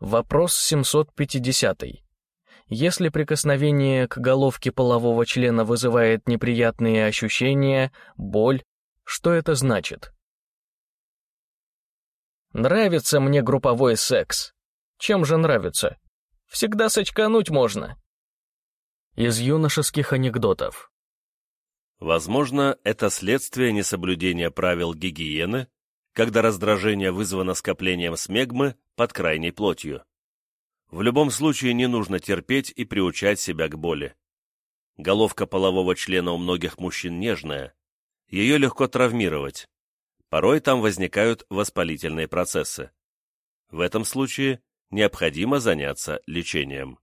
Вопрос 750. Если прикосновение к головке полового члена вызывает неприятные ощущения, боль, что это значит? Нравится мне групповой секс. Чем же нравится? Всегда сочкануть можно. Из юношеских анекдотов. Возможно, это следствие несоблюдения правил гигиены, когда раздражение вызвано скоплением смегмы под крайней плотью. В любом случае не нужно терпеть и приучать себя к боли. Головка полового члена у многих мужчин нежная, ее легко травмировать. Порой там возникают воспалительные процессы. В этом случае необходимо заняться лечением.